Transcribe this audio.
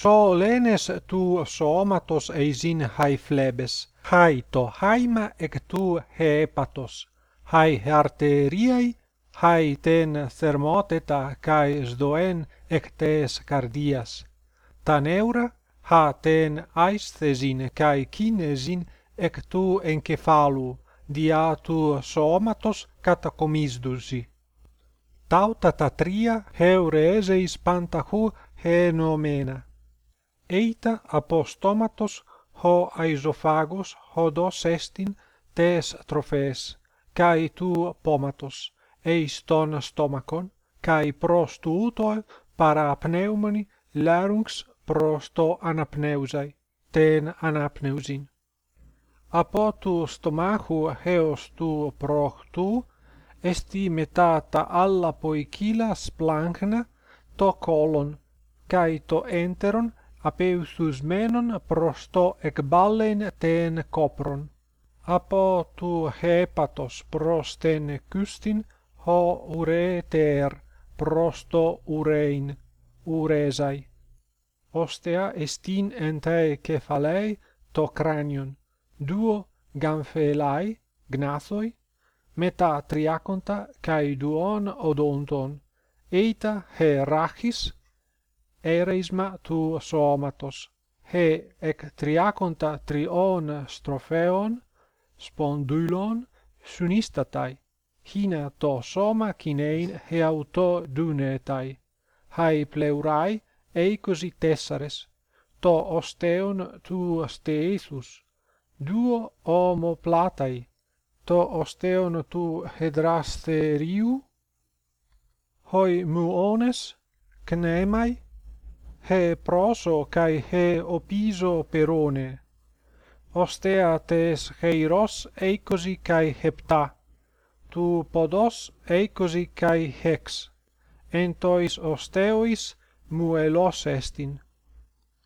so lenes tu somatos eisin hai flebes, hai to haima ec tu hepatos, hai arteriai, hai ten thermoteta cae sdoen ec tes cardias. Ta neura, ha ten aisthesin cae kinesin ec tu encephalu, dia tu somatos catacomisdusi. Tauta ta tria heureseis pantahu henomena. είτα από στόματος ο αηζοφάγος ο έστιν τες τροφές, καί του πόματος, εις των στόμακον, καί προς του ούτω παραπνεύμενη λάρουγκς προς το αναπνεύσαι, τεν αναπνεύσιν. Από του στομάχου έως του προχτού, εστι μετά τα άλλα ποικίλα σπλάνχνα, το κόλον, καί το έντερον apeustus menon prosto ec ten copron. Apo tu hepatos prosten cystin ho ureter prosto urein uresai. Ostea estin entae kephalei to cranion, duo gamphelai, gnathoi, meta triaconta kai duon odonton, eita he rachis ereisma tu somatos. He ec triaconta trion stropheon spondylon sunistatai. Hina to soma kinein he auto dunetai. Hai pleurai eicosi tessares. To osteon tu steithus duo homo platai to osteon tu hedrasteriu? Hoi muones cnemai he proso kai he opiso perone. Ostea tes heiros eikosi kai hepta. Tu podos eikosi kai hex. Entois osteois muelos estin.